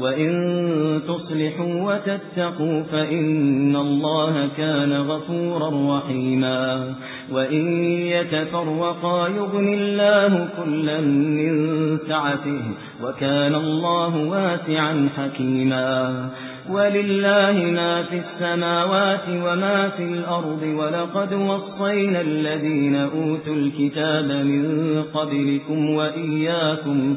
وَإِن تُصْلِحُوا وَتَتَّقُوا فَإِنَّ اللَّهَ كَانَ غَفُورًا رَّحِيمًا وَإِن يَتَفَرَّقَا يُغْنِ اللَّهُ كُلًّا مِّن سَعَتِهِ وَكَانَ اللَّهُ وَاسِعًا حَكِيمًا وَلِلَّهِ مَا فِي السَّمَاوَاتِ وَمَا فِي الْأَرْضِ وَلَقَدْ وَصَّيْنَا الَّذِينَ أُوتُوا الْكِتَابَ مِن قَبْلِكُمْ وَإِيَّاكُمْ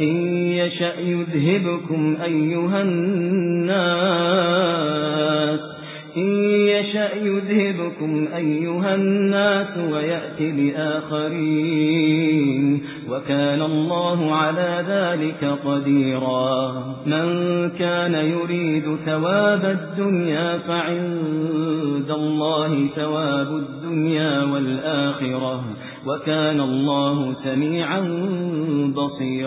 إِن يَشَأْ يُذْهِبْكُمْ أَيُّهَا النَّاسُ إِن يَشَأْ يُذْهِبْكُمْ أَيُّهَا النَّاسُ وَيَأْتِ بِآخَرِينَ وَكَانَ اللَّهُ عَلَى ذَلِكَ قَدِيرًا مَنْ كَانَ يُرِيدُ ثَوَابَ الدُّنْيَا فَعِندَ اللَّهِ ثَوَابُ الدُّنْيَا وَالْآخِرَةِ وَكَانَ اللَّهُ سَمِيعًا بَصِيرًا